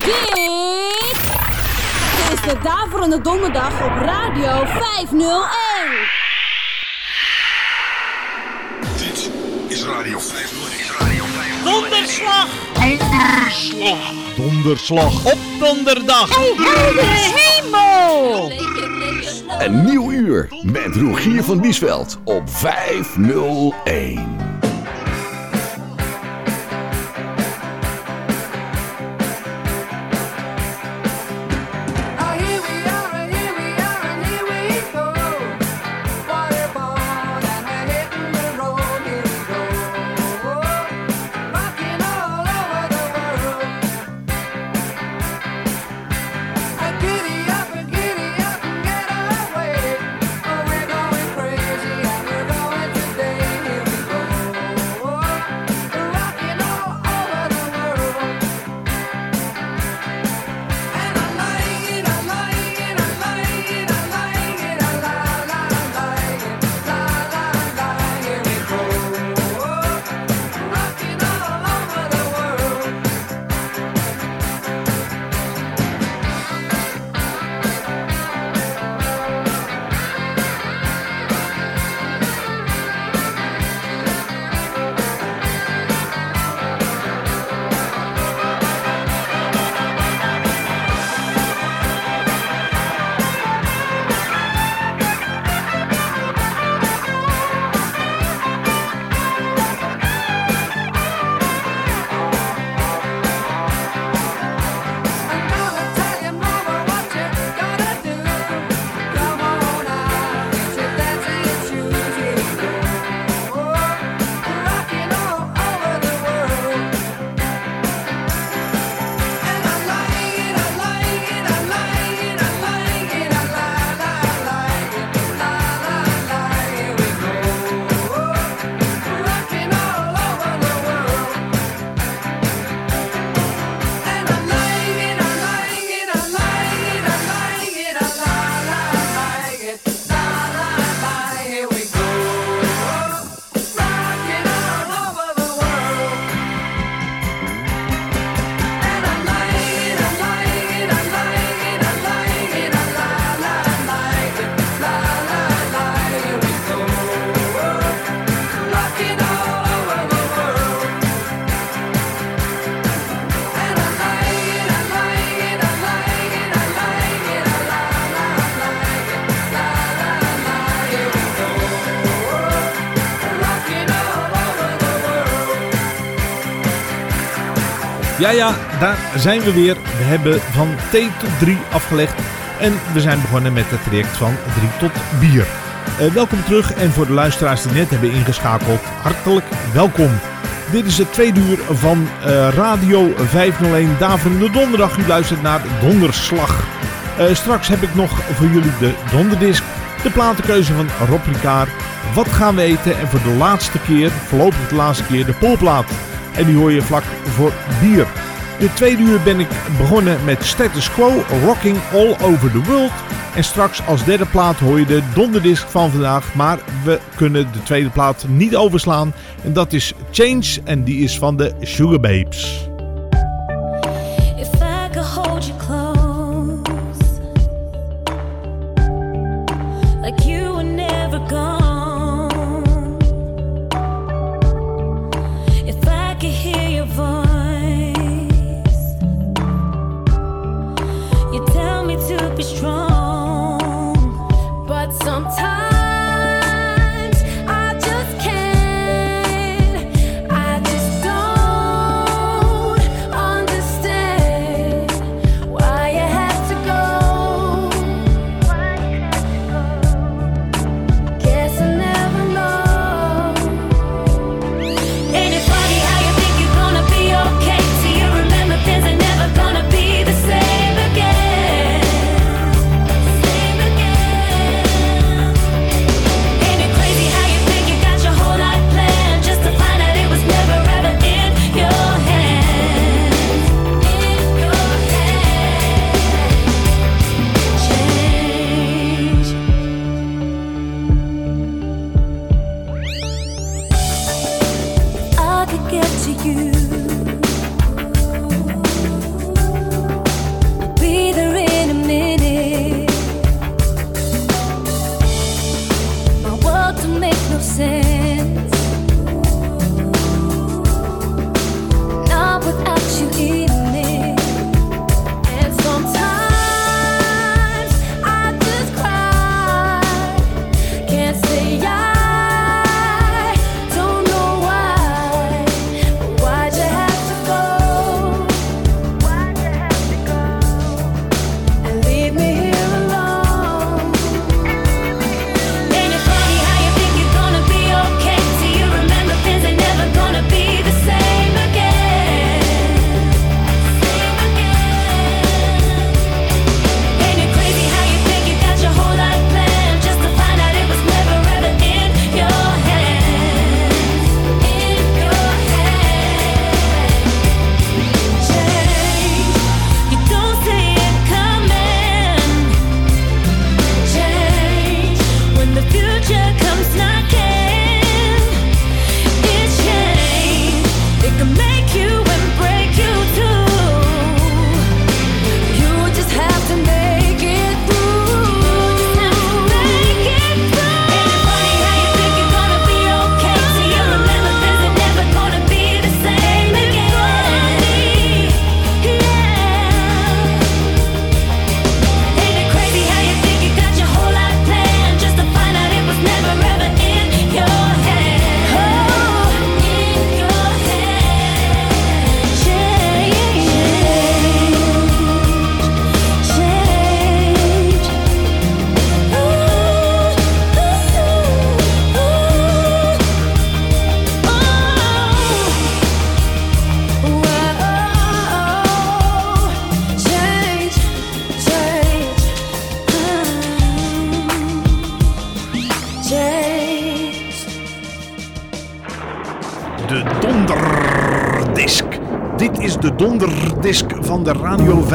Dit is de Daverende Donderdag op Radio 501. Dit is Radio 501. Is Radio 501. Donderslag! Donderslag. Donderslag. Op donderdag! hemel! Een nieuw uur met Rogier van Biesveld op 501. Ja, ja, daar zijn we weer. We hebben van T tot 3 afgelegd. En we zijn begonnen met het traject van 3 tot bier. Eh, welkom terug en voor de luisteraars die net hebben ingeschakeld, hartelijk welkom. Dit is het tweede uur van eh, Radio 501 Daverende Donderdag. U luistert naar Donderslag. Eh, straks heb ik nog voor jullie de donderdisc, de platenkeuze van Rob. Wat gaan we eten? En voor de laatste keer, voorlopig de laatste keer, de polplaat. En die hoor je vlak voor bier. De tweede uur ben ik begonnen met Status Quo, Rocking All Over The World. En straks als derde plaat hoor je de donderdisc van vandaag. Maar we kunnen de tweede plaat niet overslaan. En dat is Change en die is van de Sugar Babes.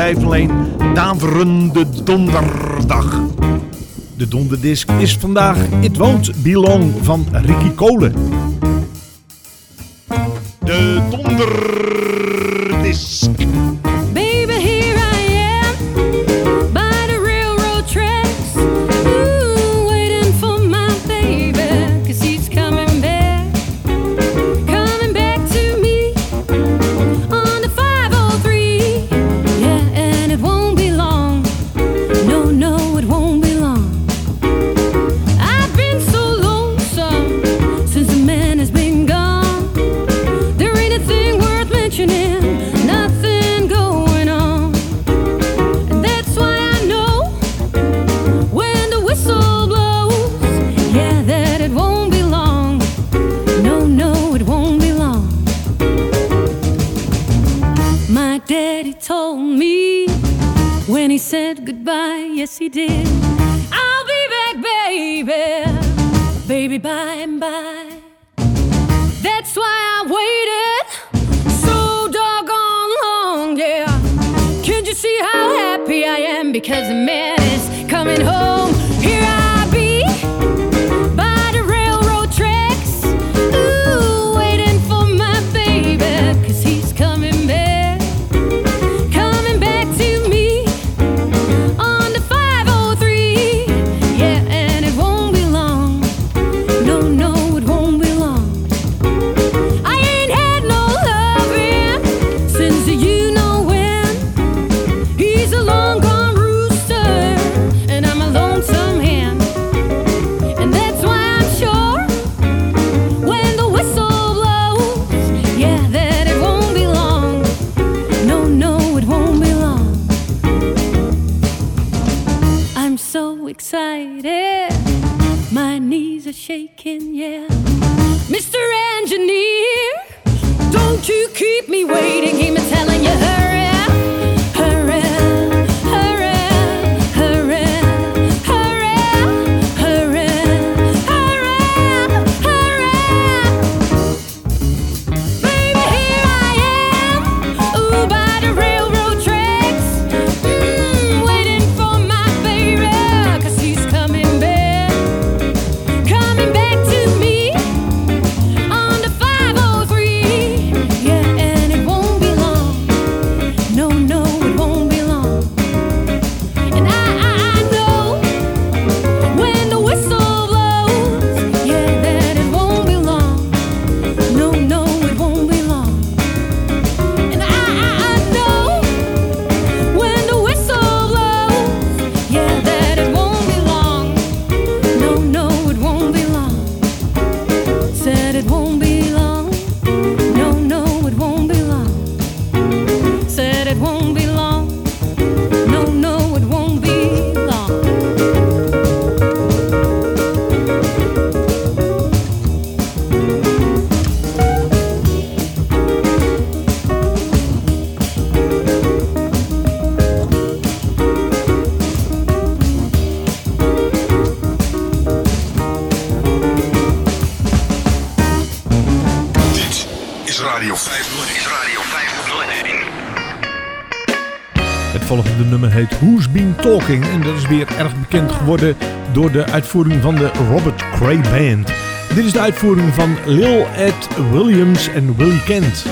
501 Daverende Donderdag. De donderdisc is vandaag It Won't Belong van Ricky Kolen. I'll be back, baby, baby, by and by. That's why I waited so doggone long, yeah. Can't you see how happy I am because of me? things are shaking, yeah. Mr. Engineer, don't you keep me waiting. He's telling you hurry. erg bekend geworden door de uitvoering van de Robert Cray Band. Dit is de uitvoering van Lil Ed Williams en Willie Kent.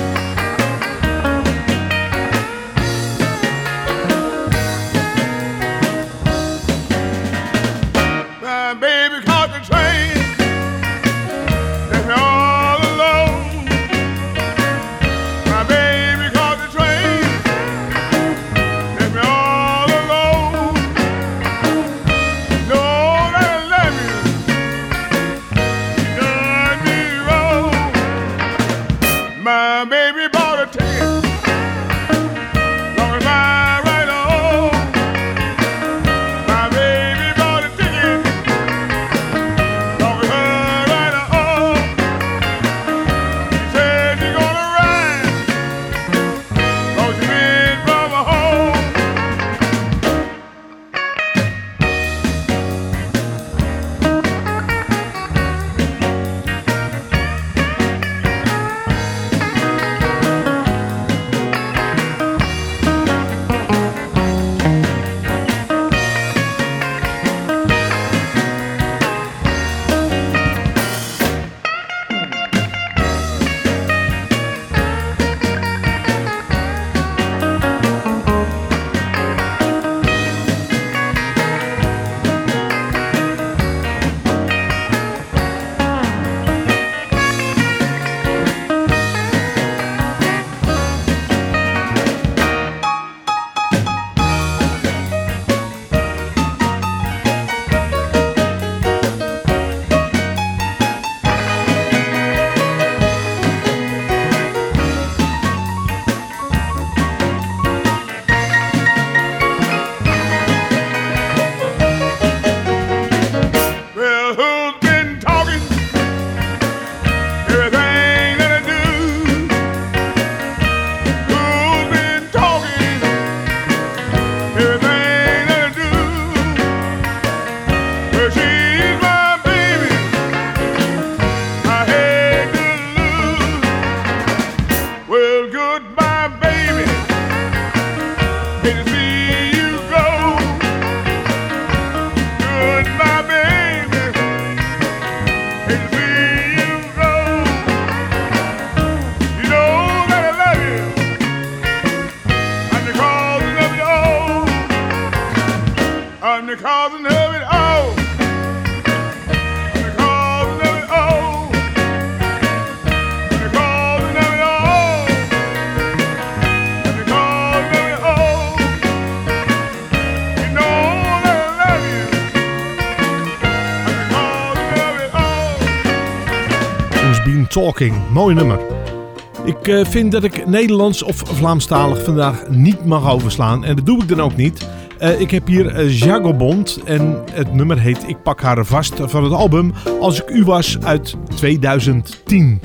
Mooi nummer. Ik eh, vind dat ik Nederlands of Vlaamstalig vandaag niet mag overslaan. En dat doe ik dan ook niet. Eh, ik heb hier eh, Jagobond en het nummer heet Ik pak haar vast van het album Als ik u was uit 2010.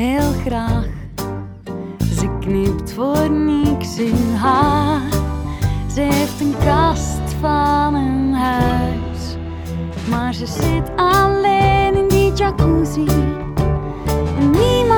heel graag. Dus ze knipt voor niks in haar. Ze heeft een kast van een huis. Maar ze zit alleen in die jacuzzi. En niemand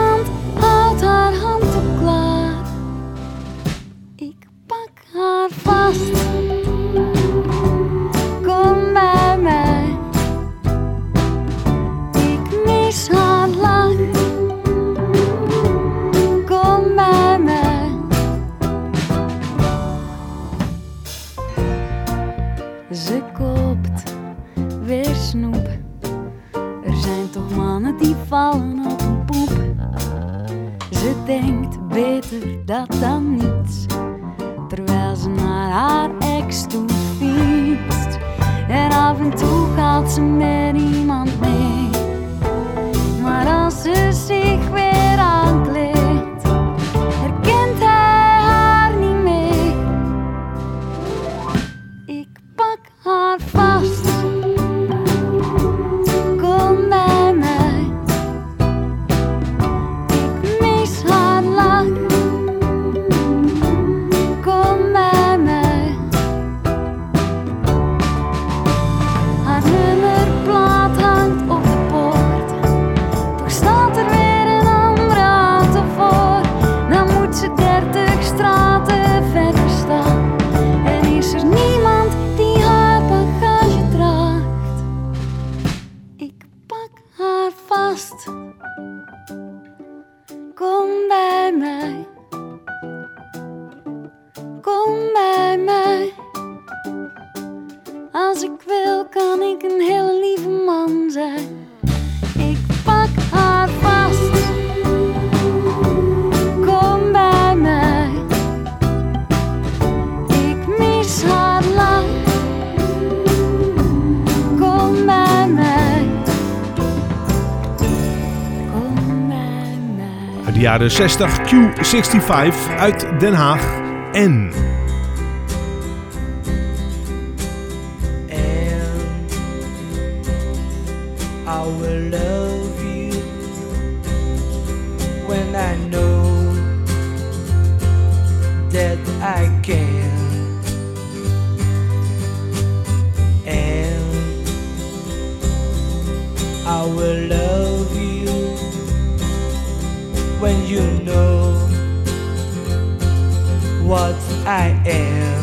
Als ik wil, kan ik een heel lieve man zijn. Ik pak haar vast. Kom bij mij. Ik mis haar lang. Kom bij mij. Kom bij mij. De jaren 60, Q65 uit Den Haag en. love you when I know that I can. And I will love you when you know what I am.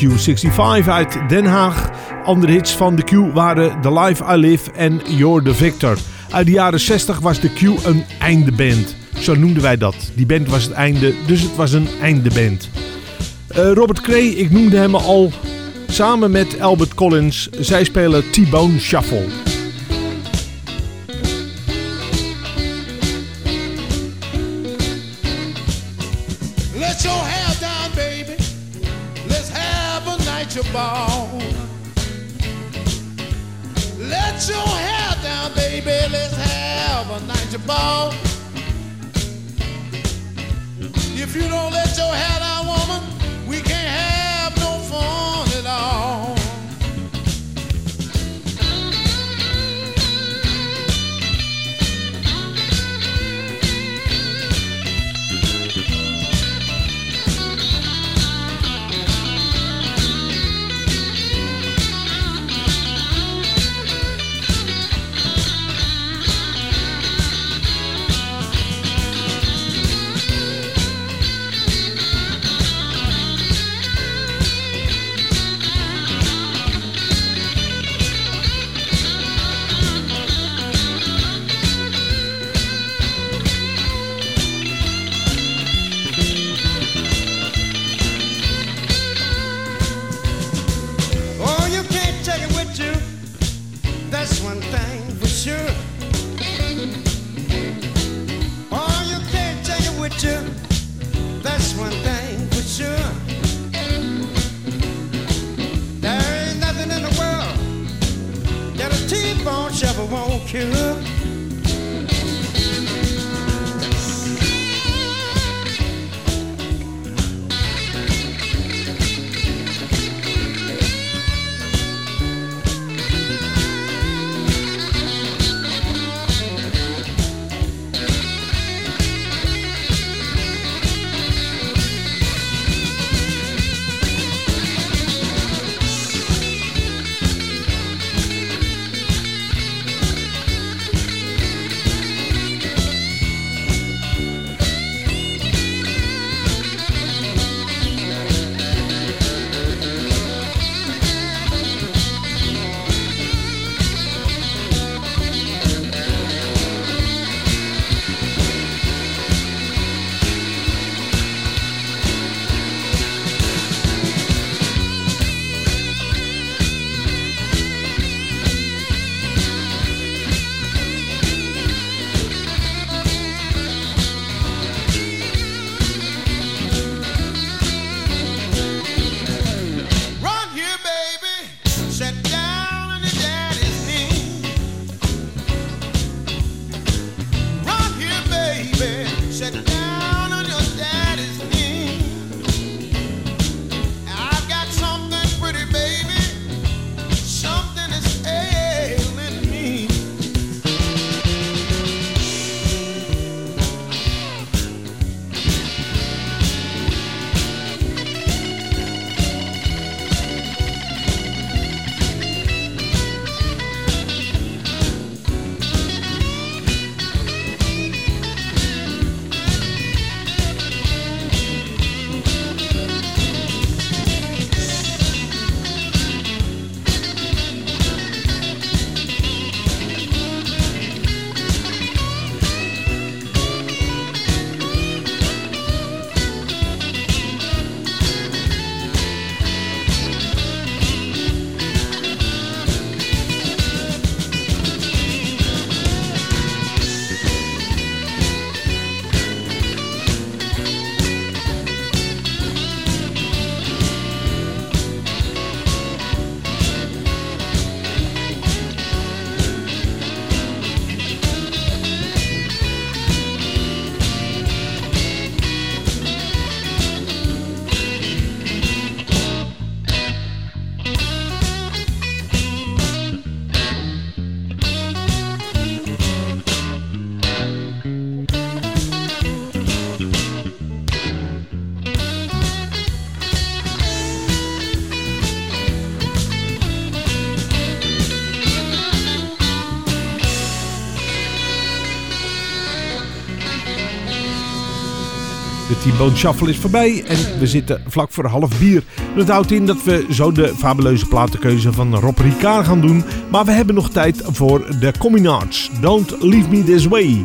Q65 uit Den Haag. Andere hits van de Q waren The Life I Live en You're the Victor. Uit de jaren 60 was de Q een eindeband. Zo noemden wij dat. Die band was het einde, dus het was een eindeband. Eh, Robert Cray, ik noemde hem al. Samen met Albert Collins. Zij spelen T-Bone Shuffle. If you don't let your hair T-Bone Shuffle is voorbij en we zitten vlak voor half bier. Dat houdt in dat we zo de fabuleuze platenkeuze van Rob Ricard gaan doen. Maar we hebben nog tijd voor de Cominards. Don't Leave Me This Way.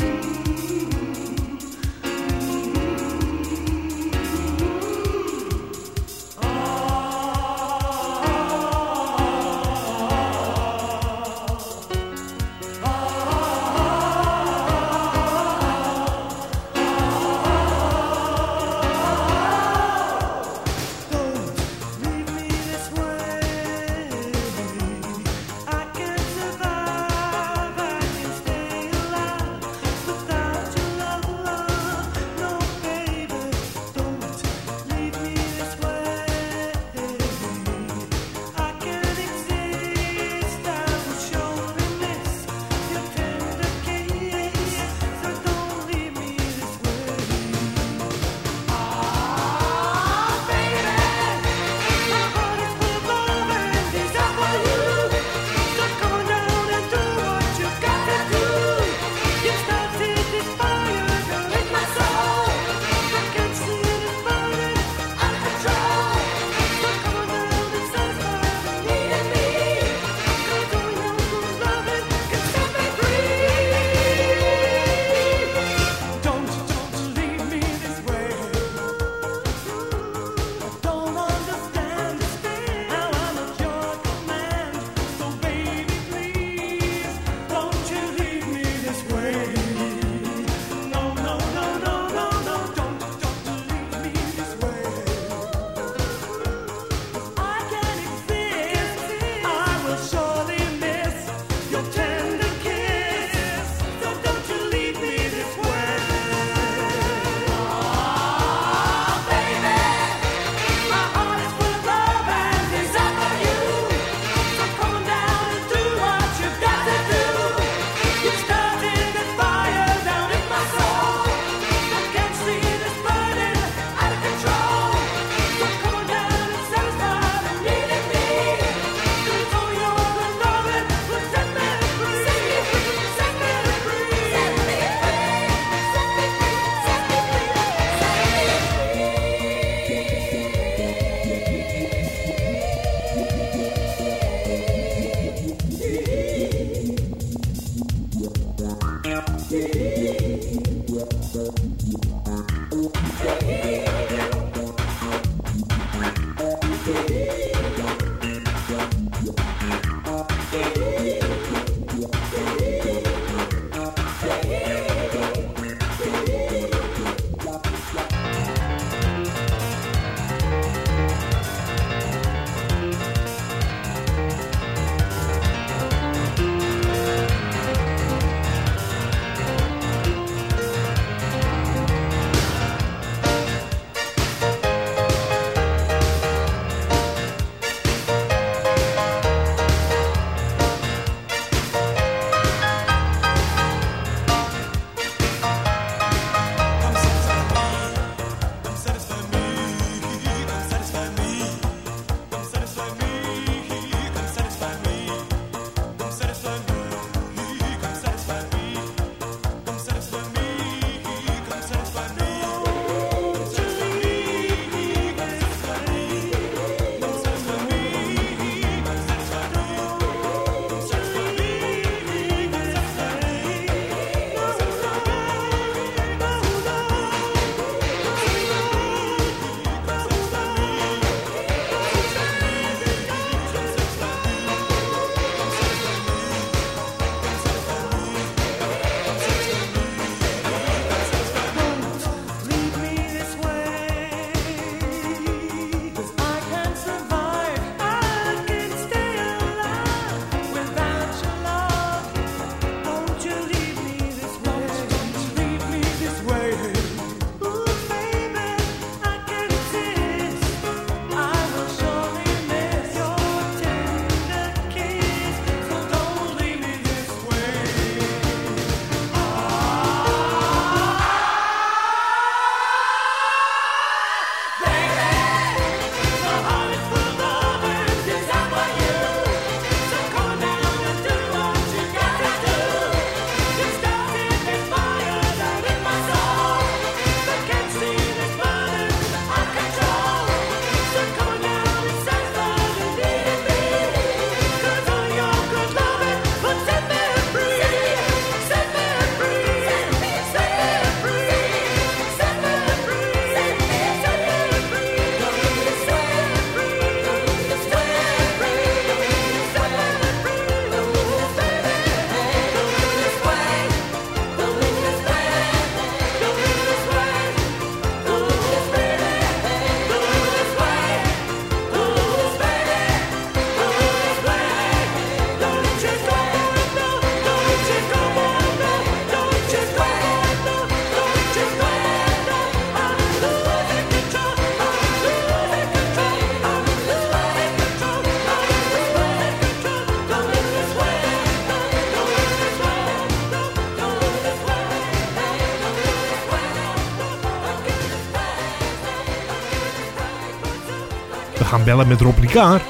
Bellen met Rob Ricard.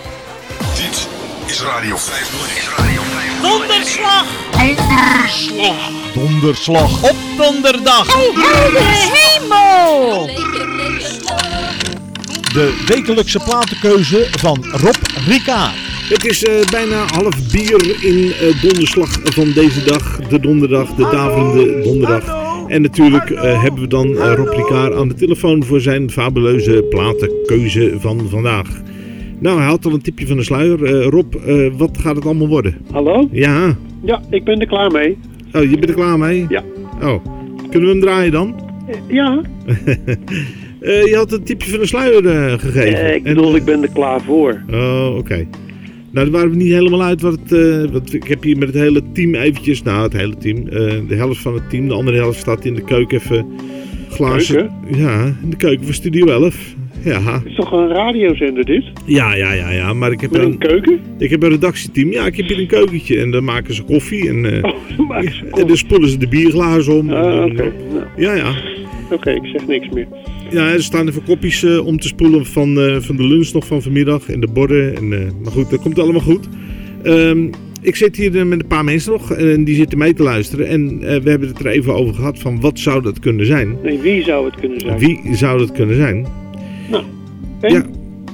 Dit is Radio 501. Is Radio 501. Donderslag! Donderslag. Op donderdag! hemel! De wekelijkse platenkeuze van Rob Ricard. Het is eh, bijna half bier in eh, donderslag van deze dag. De donderdag, de daverende donderdag. En natuurlijk eh, hebben we dan eh, Rob Ricard aan de telefoon voor zijn fabuleuze platenkeuze van vandaag. Nou, hij had al een tipje van de sluier. Eh, Rob, wat gaat het allemaal worden? Hallo? Ja. Ja, ik ben er klaar mee. Oh, je bent er klaar mee? Ja. Oh, kunnen we hem draaien dan? Ja, je had een tipje van de sluier gegeven. ik En- bedoel, ik ben er klaar voor. Oh, oké. Nou, daar waren we niet helemaal uit wat het... eh, wat, ik heb hier met het hele team eventjes... Nou, het hele team. eh, de helft van het team. De andere helft staat in de keuken even glazen... Ja, in de keuken van Studio 11. Ja. Is toch een radiozender dit? Ja, ja, ja, ja. Maar ik heb Met een een, keuken? ik heb een redactieteam. Ja, ik heb hier een keukentje. En dan maken ze koffie. En, eh, Oh, ze en dan spoelen ze de bierglazen om. Ah, oké. Ja, ja. oké, ik zeg niks meer. Ja, er staan even kopjes eh, om te spoelen van, eh, van de lunch nog van vanmiddag. En de borden. En, eh, maar goed, dat komt allemaal goed. Ehm, ik zit hier met een paar mensen nog. En die zitten mee te luisteren. En we hebben het er even over gehad van wat zou dat kunnen zijn. Nee, wie zou het kunnen zijn? Wie zou dat kunnen zijn? Nou, en? Ja.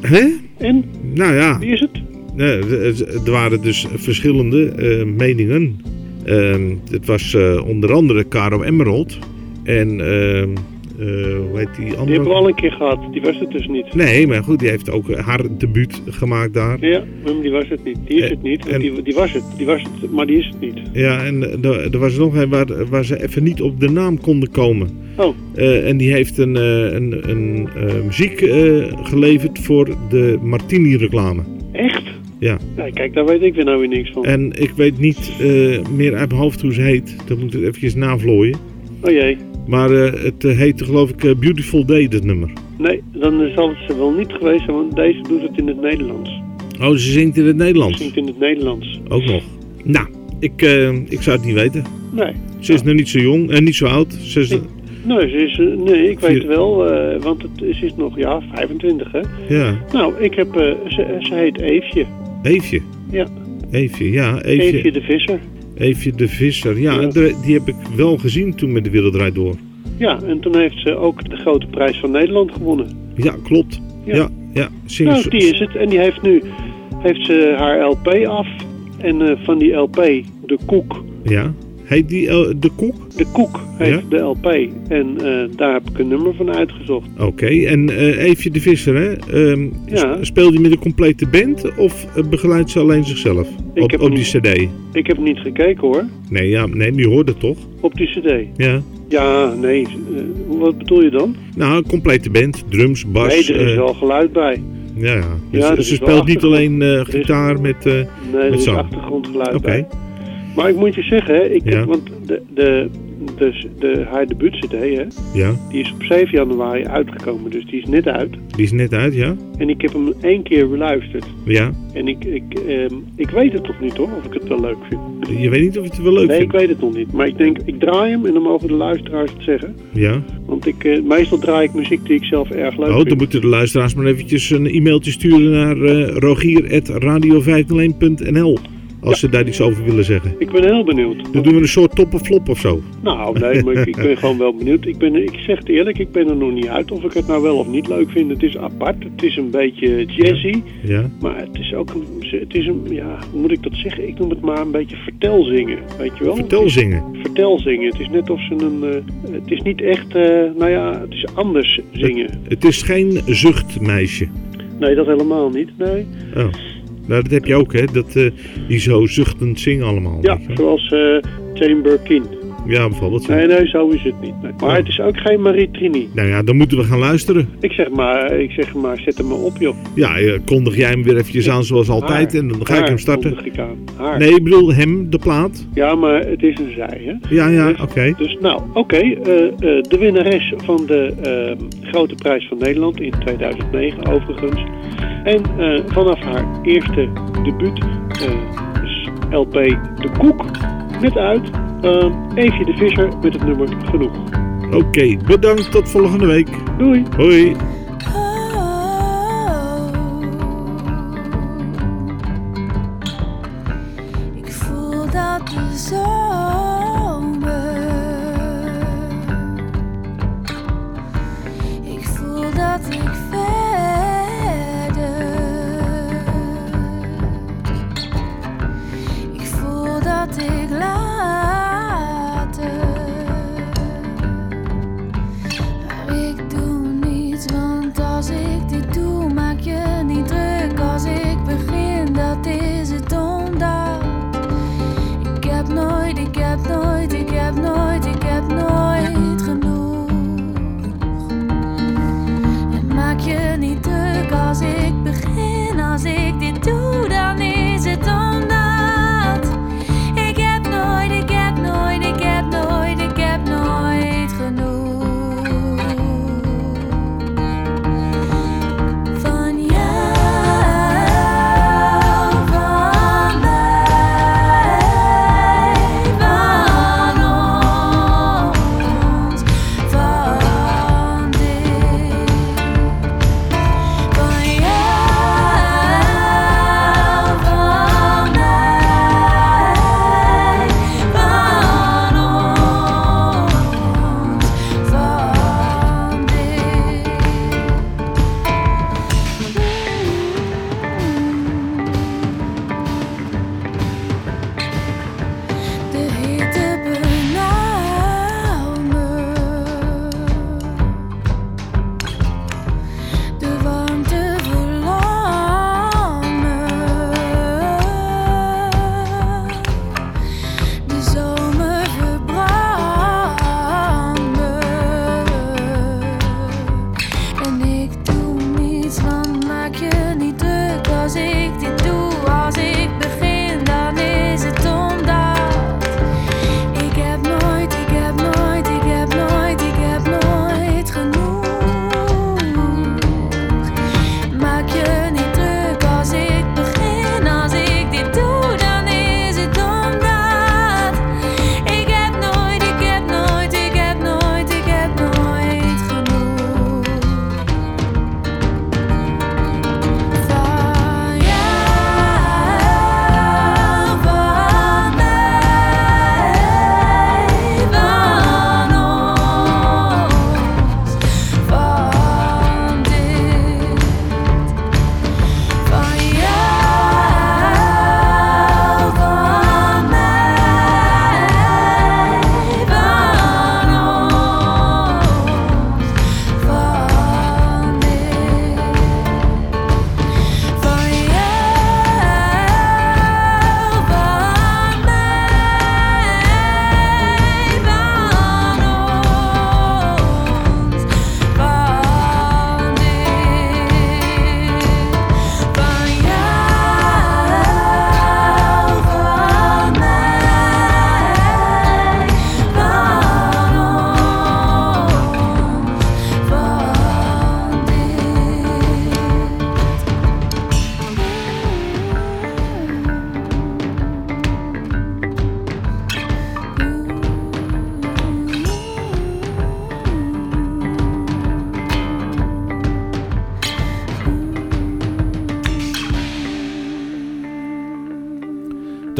Hè? En? Nou ja. Wie is het? Nee, er- waren dus verschillende meningen. Ehm, het was onder andere Caro Emerald. En ehm, eh, hoe heet die andere? Die hebben we al een keer gehad. Die was het dus niet. Nee, maar goed, die heeft ook haar debuut gemaakt daar. Ja, maar die was het niet. Die is Eh, het niet. en- Die, die was het. Die was het, maar die is het niet. Ja, en eh, er er was nog een waar, waar ze even niet op de naam konden komen. Oh, Eh, en die heeft een, eh, een, een eh, muziek eh, geleverd voor de Martini-reclame. echt? Ja. Ja, kijk, daar weet ik weer nou weer niks van. En ik weet niet eh, meer uit mijn hoofd hoe ze heet. Dan moet ik eventjes navlooien. Oh jee. Maar eh, het eh, heette geloof ik eh, Beautiful Day, dat nummer. Nee, dan zal het ze wel niet geweest zijn, want deze doet het in het Nederlands. Oh, ze zingt in het Nederlands. Zingt in het Nederlands. Ook nog. Nou, ik, ik zou het niet weten. Nee. Ze is nog niet zo jong en niet zo oud. Ze is, Nee, ze is, nee ik weet wel, want het, ze is nog, ja, 25 hè. ja, Nou, ik heb, ze, ze heet Eefje. Eefje. Ja, Eefje, ja. Eefje, Eefje, de Visser. Eefje de Visser. Ja, die heb ik wel gezien toen met de Wereld Draait Door. Ja, en toen heeft ze ook de grote prijs van Nederland gewonnen. Ja, klopt. Ja. Ja, Nou, die is het. En die heeft nu heeft ze haar LP af. En eh, van die LP, de Koek. Ja. Heet die eh, De Koek? De Koek heeft Ja? de LP. En eh, daar heb ik een nummer van uitgezocht. Oké, en Eefje de Visser, hè? Ja. sp- Speelt hij met een complete band of begeleidt ze alleen zichzelf? Ik op heb op niet- die cd? Ik heb niet gekeken hoor. Nee, ja, nee, maar je hoort het toch? Op die cd. Ja. Ja, nee. wat bedoel je dan? Nou, een complete band. Drums, bas. nee, er is wel geluid bij. Ja, ja. Dus, Ja, ze speelt niet alleen gitaar met, Nee, er met is zang. achtergrondgeluid Oké. bij. Maar ik moet je zeggen, hè, ik Ja. want de, de, de, de, haar hè, Ja, die is op 7 januari uitgekomen. Dus die is net uit. die is net uit, ja? En ik heb hem één keer beluisterd. Ja. En ik, ik, ehm, ik weet het toch niet hoor, of ik het wel leuk vind. Je weet niet of je het wel leuk nee, vindt? ik weet het nog niet. Maar ik denk, ik draai hem en dan mogen de luisteraars het zeggen. Ja. Want ik, eh, meestal draai ik muziek die ik zelf erg leuk Oh, vind. dan moeten de luisteraars maar eventjes een e-mailtje sturen naar eh rogier.radio501.nl als ze daar iets over willen zeggen. Ik ben heel benieuwd. Dan doen we een soort top of flop of zo. Nou, nee, maar ik, ik ben gewoon wel benieuwd. Ik, ben, ik zeg het eerlijk, ik ben er nog niet uit of ik het nou wel of niet leuk vind. Het is apart, het is een beetje jazzy. Ja. Maar het is ook een, het is een, ja, hoe moet ik dat zeggen? Ik noem het maar een beetje vertelzingen, weet je wel? Vertel zingen. Vertelzingen. Het is net of ze een, eh, het is niet echt, eh, nou ja, het is anders zingen. Het is geen zuchtmeisje. Nee, dat helemaal niet, nee. Oh. Nou, dat heb je ook, hè? Dat, eh, die zo zuchtend zingen allemaal. Ja, zoals eh Chamber Kin. Ja, bijvoorbeeld. zo. Nee, nee, zo is het niet. Nee. Maar het is ook geen Marie Trini. Nou ja, dan moeten we gaan luisteren. Ik zeg maar, ik zeg maar, zet hem maar op, joh. Ja, eh, kondig jij hem weer eventjes aan zoals altijd Haar. en dan ga ik hem starten. kondig ik aan. Nee, ik bedoel hem, de plaat. Ja, maar het is een zij, hè? Ja, ja, Dus- oké. Dus nou, oké. de winnares van de Grote Prijs van Nederland in 2009 overigens. En eh, vanaf haar eerste debuut, eh, LP De Koek, met uit eh, Eefje de Visser met het nummer Genoeg. Oké, bedankt. Tot volgende week. Doei. Hoi.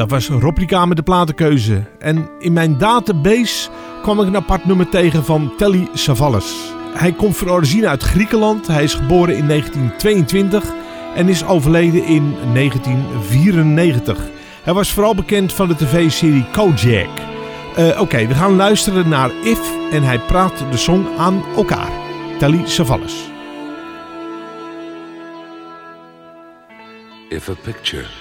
Dat was replica met de platenkeuze. En in mijn database kwam ik een apart nummer tegen van Telly Savalas. Hij komt van origine uit Griekenland. Hij is geboren in 1922 en is overleden in 1994. Hij was vooral bekend van de tv-serie Kojak. Uh, Oké, we gaan luisteren naar If en hij praat de song aan elkaar. Telly Savalas. If a picture...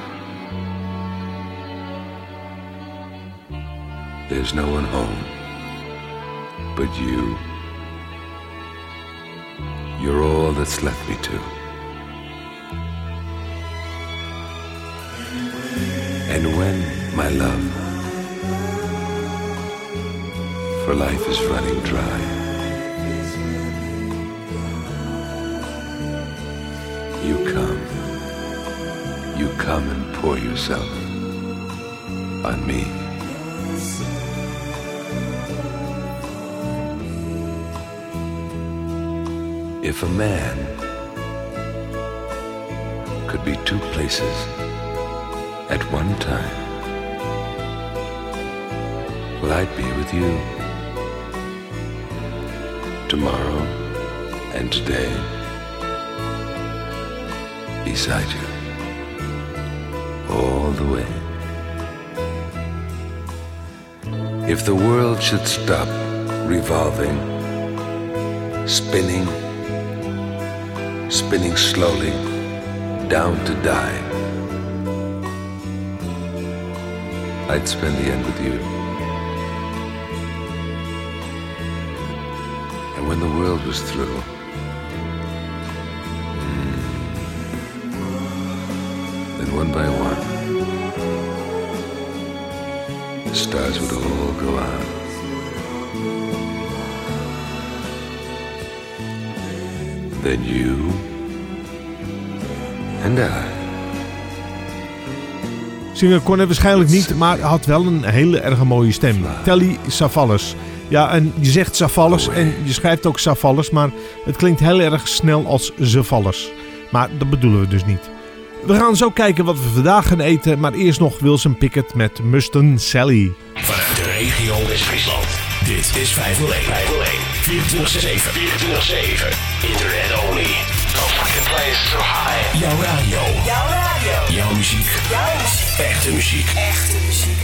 There's no one home but you. You're all that's left me to. And when, my love, for life is running dry. You come, you come and pour yourself on me. If a man could be two places at one time, well, I'd be with you tomorrow and today beside you all the way. If the world should stop revolving, spinning, spinning slowly down to die, I'd spend the end with you. And when the world was through, mm, then one by one, the stars would all go out. Then you and I. Zingen kon hij waarschijnlijk niet, maar hij had wel een hele erg mooie stem. Telly Savalas. Ja, en je zegt Savalas en je schrijft ook Savalas, maar het klinkt heel erg snel als Zevalles. Maar dat bedoelen we dus niet. We gaan zo kijken wat we vandaag gaan eten, maar eerst nog Wilson Pickett met Mustang Sally. Vanuit de regio West-Friesland. Dit is 501. 501. 24-7. 24-7. Internet only. No fucking place so high. Jouw radio. Jouw radio. Jouw muziek. Jouw muziek. Echte muziek. Echte muziek.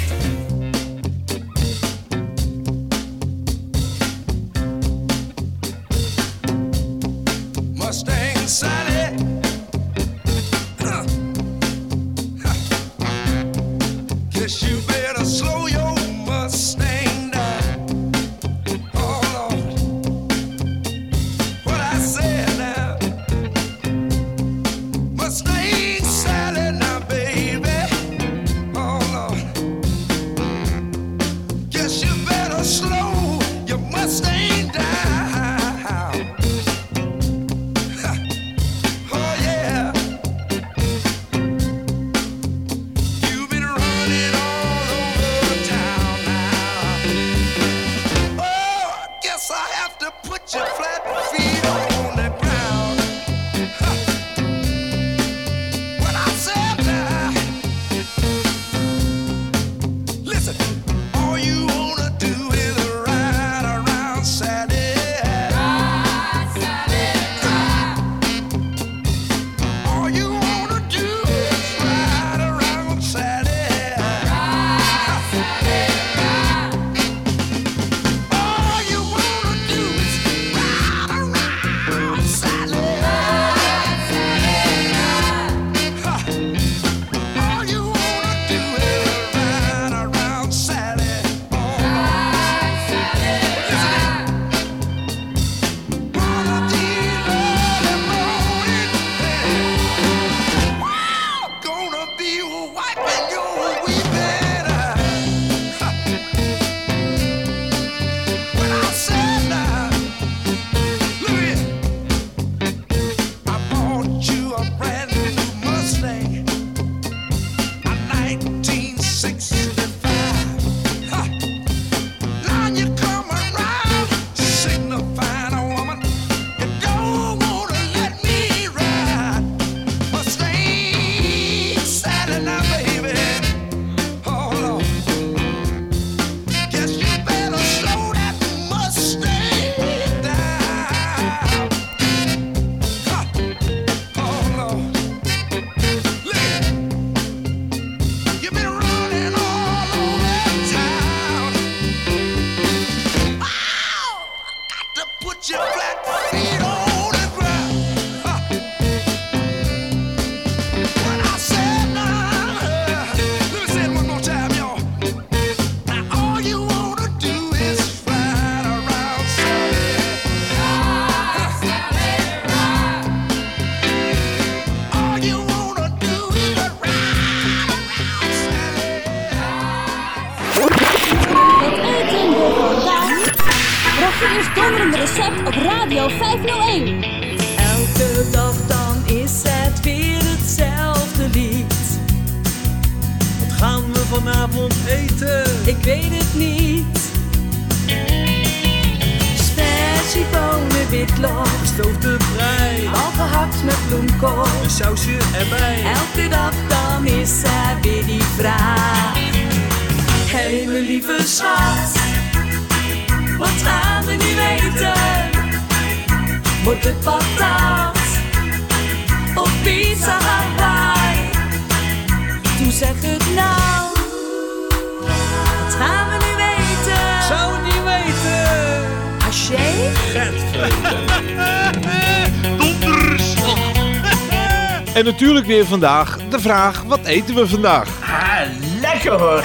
En natuurlijk weer vandaag de vraag, wat eten we vandaag? Ah, lekker hoor.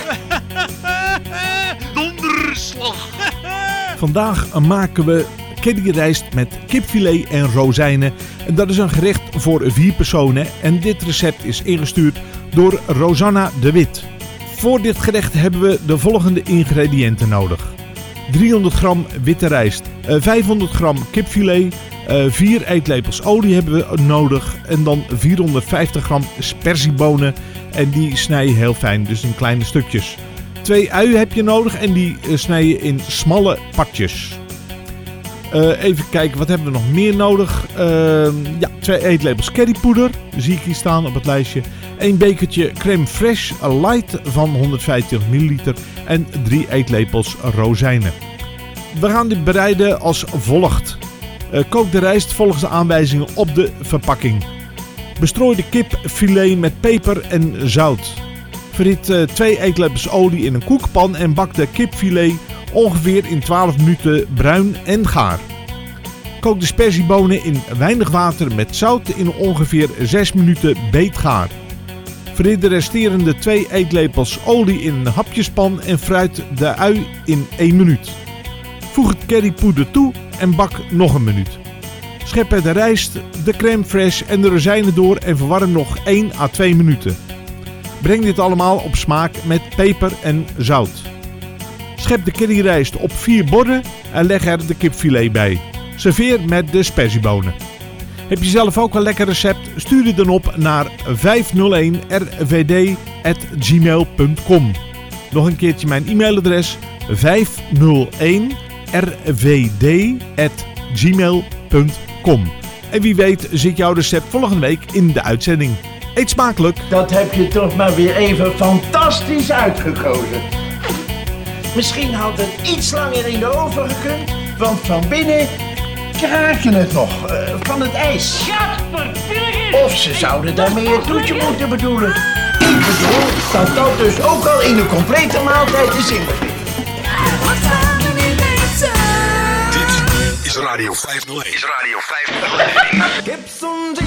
Donderslag. Vandaag maken we keddyrijst met kipfilet en rozijnen. En dat is een gerecht voor vier personen. En dit recept is ingestuurd door Rosanna de Wit. Voor dit gerecht hebben we de volgende ingrediënten nodig. 300 gram witte rijst, eh, 500 gram kipfilet, 4 eetlepels olie hebben we nodig en dan 450 gram sperziebonen en die snij je heel fijn, dus in kleine stukjes. Twee uien heb je nodig en die eh, snij je in smalle partjes. Eh, even kijken, wat hebben we nog meer nodig? Ehm, ja, twee eetlepels currypoeder, zie ik hier staan op het lijstje. Een bekertje crème fraîche light van 125 ml en drie eetlepels rozijnen. We gaan dit bereiden als volgt. Eh, kook de rijst volgens de aanwijzingen op de verpakking. Bestrooi de kipfilet met peper en zout. Verhit eh, twee eetlepels olie in een koekpan en bak de kipfilet ongeveer in 12 minuten bruin en gaar. Kook de sperziebonen in weinig water met zout in ongeveer 6 minuten beetgaar. Verhit de resterende 2 eetlepels olie in een hapjespan en fruit de ui in 1 minuut. Voeg het currypoeder toe en bak nog een minuut. Schep er de rijst, de crème fraîche en de rozijnen door en verwarm nog 1 à 2 minuten. Breng dit allemaal op smaak met peper en zout. Schep de curryrijst op 4 borden en leg er de kipfilet bij. Serveer met de sperziebonen. Heb je zelf ook een lekker recept? Stuur het dan op naar 501rvd.gmail.com Nog een keertje mijn e-mailadres 501rvd.gmail.com En wie weet zit jouw recept volgende week in de uitzending. Eet smakelijk! Dat heb je toch maar weer even fantastisch uitgekozen. Misschien had het iets langer in de oven gekund, want van binnen kraken het nog eh, van het ijs. Of ze zouden daarmee een toetje moeten bedoelen. Ik bedoel dat dat dus ook al in een complete maaltijd is inbegrepen. Eten? Dit is Radio 501. Is Radio 501.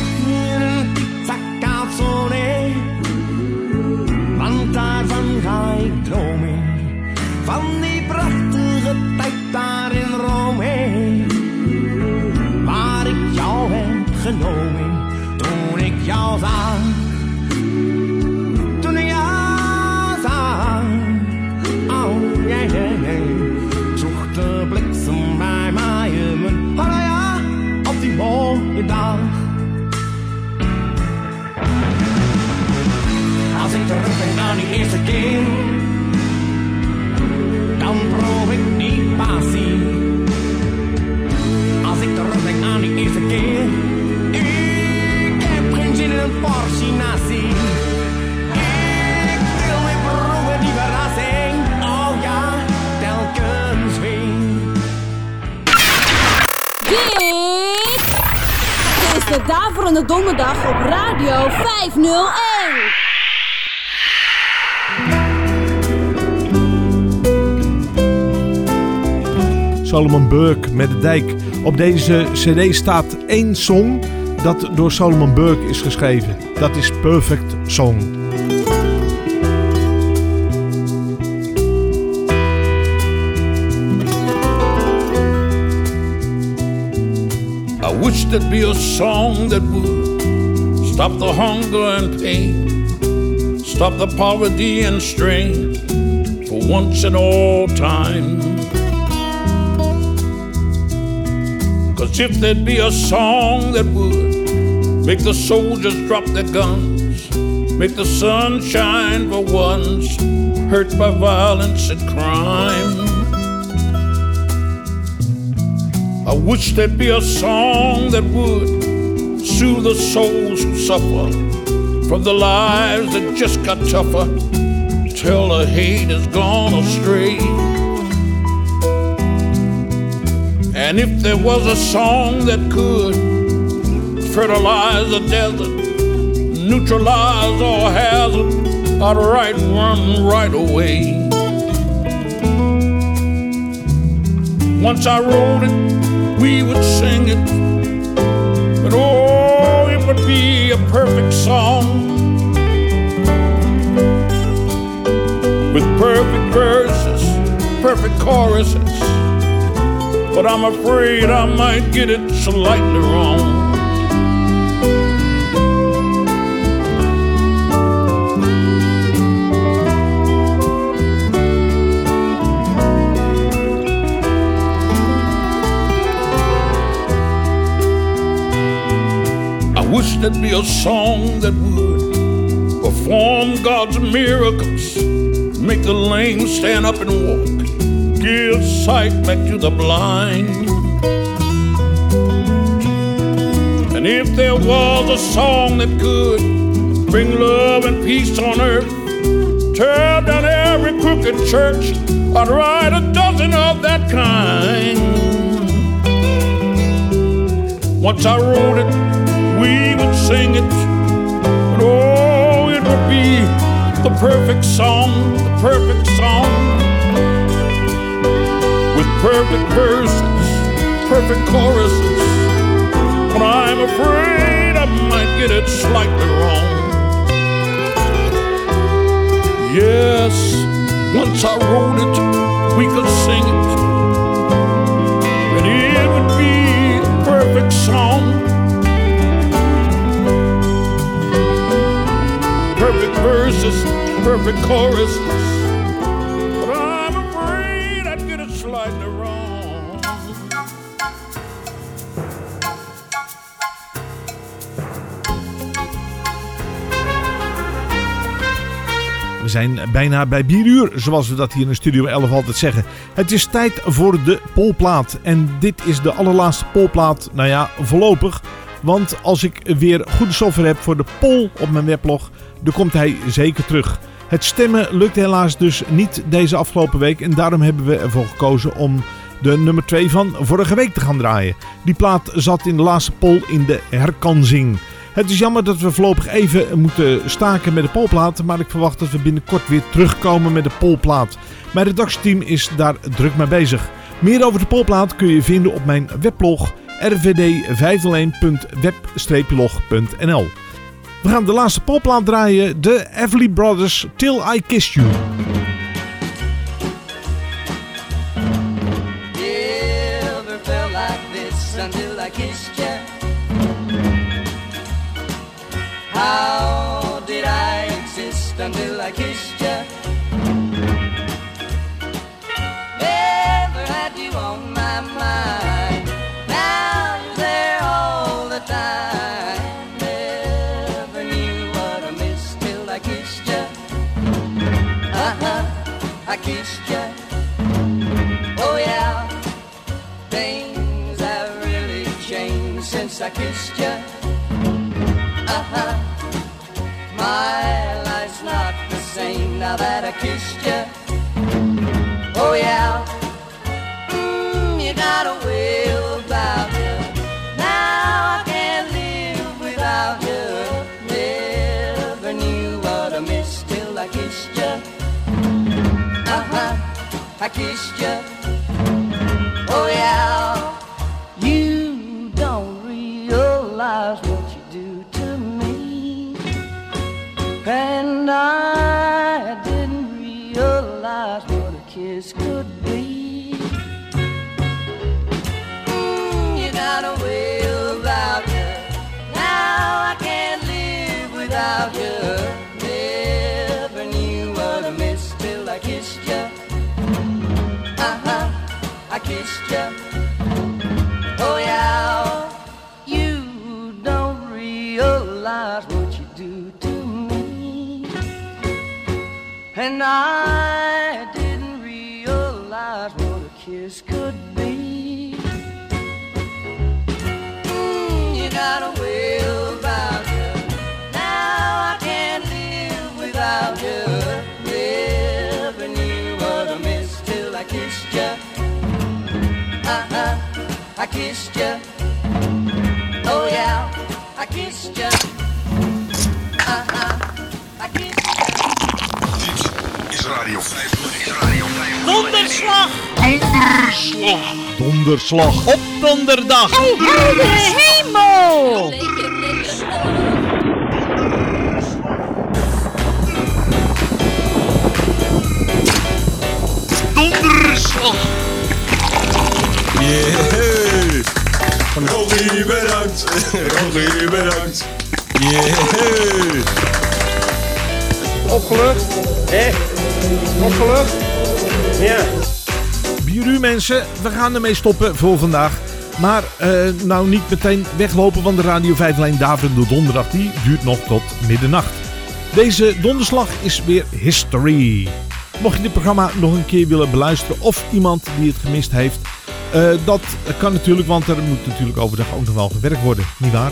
Toen ik jou zag. Toen ik jou zag. Oh, ja, ja, ja. Zocht de bliksem bij mij in mijn... Ja, op die mooie dag. Als ik terugdenk aan die eerste keer, de Daverende Donderdag op Radio 501. Solomon Burke met de dijk. Op deze cd staat één song dat door Solomon Burke is geschreven. Dat is Perfect Song. I wish there'd be a song that would stop the hunger and pain, stop the poverty and strain for once and all time. Cause if there'd be a song that would make the soldiers drop their guns, make the sun shine for once, hurt by violence and crime. I wish there'd be a song that would soothe the souls who suffer from the lives that just got tougher till the hate has gone astray. And if there was a song that could fertilize the desert, neutralize all hazard, I'd right one right away. Once I wrote it, we would sing it, but oh, it would be a perfect song with perfect verses, perfect choruses. But I'm afraid I might get it slightly wrong. There'd be a song that would perform God's miracles, make the lame stand up and walk, give sight back to the blind. And if there was a song that could bring love and peace on earth, tear down every crooked church, I'd write a dozen of that kind. Once I wrote it, we would sing it. But oh, it would be the perfect song, the perfect song. With perfect verses, perfect choruses. But I'm afraid I might get it slightly wrong. Yes, once I wrote it, we could sing it. And it would be a perfect song. Verses, perfect choruses. But I'm afraid I'd get it slightly wrong. We zijn bijna bij bieruur, zoals we dat hier in Studio 11 altijd zeggen. Het is tijd voor de polplaat. En dit is de allerlaatste polplaat, nou ja, voorlopig. Want als ik weer goede software heb voor de poll op mijn weblog, dan komt hij zeker terug. Het stemmen lukt helaas dus niet deze afgelopen week. En daarom hebben we ervoor gekozen om de nummer 2 van vorige week te gaan draaien. Die plaat zat in de laatste poll in de herkansing. Het is jammer dat we voorlopig even moeten staken met de polplaat. Maar ik verwacht dat we binnenkort weer terugkomen met de polplaat. Mijn redactieteam is daar druk mee bezig. Meer over de polplaat kun je vinden op mijn weblog rvd501.web-log.nl We gaan de laatste polplaat draaien. De Everly Brothers Till I Kissed You. Never felt like this until I you. How did I exist until I kissed you? Kissed you. Uh-huh. My life's not the same now that I kissed you. Oh yeah, mm, you got a way about you. Now I can't live without you. Never knew what I missed till I kissed you. Uh-huh, I kissed kissed ya. Oh yeah, you don't realize what you do to me, and I didn't realize what a kiss could be. I kissed you. Oh yeah, I kissed you. I kissed Is Radio 501. Is Radio 501. Donderslag! Donderslag! Donderslag. Op donderdag! Hemel! Donderslag! Yeah. Rogie, bedankt. Rogie, bedankt. Yeah. Opgelucht? Hé? Opgelucht? Ja. Bieru mensen, we gaan ermee stoppen voor vandaag. Maar eh, nou niet meteen weglopen, want de Radio 5 lijn Daverende Donderdag die duurt nog tot middernacht. Deze donderslag is weer history. Mocht je dit programma nog een keer willen beluisteren of iemand die het gemist heeft, eh, dat kan natuurlijk, want er moet natuurlijk overdag ook nog wel gewerkt worden, nietwaar?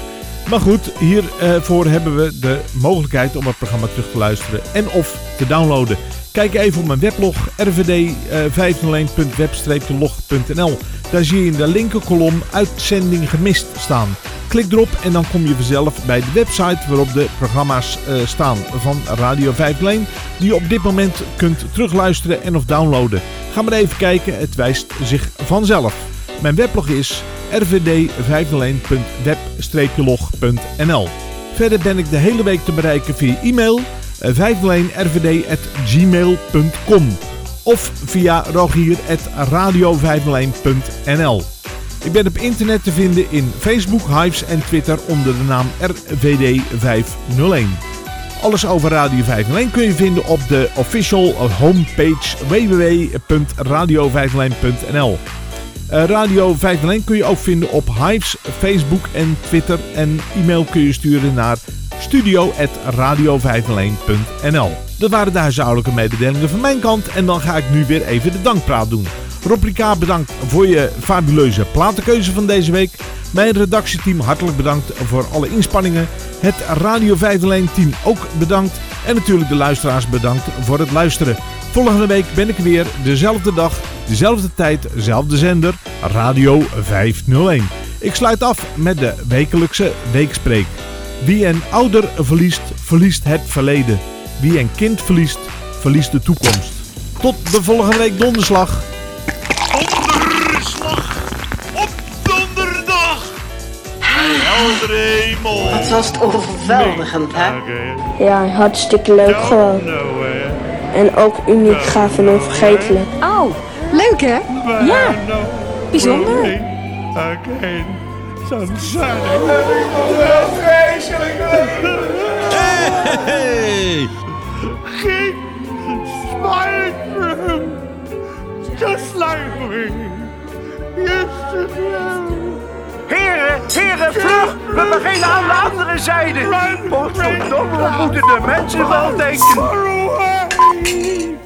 Maar goed, hiervoor hebben we de mogelijkheid om het programma terug te luisteren en of te downloaden. Kijk even op mijn weblog rvd501.web-log.nl. Daar zie je in de linkerkolom uitzending gemist staan. Klik erop en dan kom je vanzelf bij de website waarop de programma's eh, staan van Radio 501 die je op dit moment kunt terugluisteren en of downloaden. Ga maar even kijken, het wijst zich vanzelf. Mijn weblog is rvd501.web-log.nl Verder ben ik de hele week te bereiken via e-mail 501rvd.gmail.com of via rogier.radio501.nl Ik ben op internet te vinden in Facebook, Hives en Twitter onder de naam RVD501. Alles over Radio 501 kun je vinden op de official homepage www.radio501.nl Eh, Radio 501 kun je ook vinden op Hives, Facebook en Twitter. En e-mail kun je sturen naar studio.radio501.nl Dat waren de huishoudelijke mededelingen van mijn kant. En dan ga ik nu weer even de dankpraat doen. Ricard, bedankt voor je fabuleuze platenkeuze van deze week. Mijn redactieteam hartelijk bedankt voor alle inspanningen. Het Radio 501 team ook bedankt. En natuurlijk de luisteraars bedankt voor het luisteren. Volgende week ben ik weer dezelfde dag, dezelfde tijd, dezelfde zender, Radio 501. Ik sluit af met de wekelijkse weekspreek. Wie een ouder verliest, verliest het verleden. Wie een kind verliest, verliest de toekomst. Tot de volgende week donderslag. Donderslag! Op donderdag! Heldere hemel! Wat was het overweldigend, hè? Ja, hartstikke leuk gewoon. En ook uniek, gaaf en onvergetelijk. Oh, leuk hè? Ja, bijzonder. Again, sunshine. Hey! Keep smiling for him, just like we used to do. Heren, heren, vlug! We beginnen aan de andere zijde. Potverdomme, we moeten de mensen wel denken. Far away.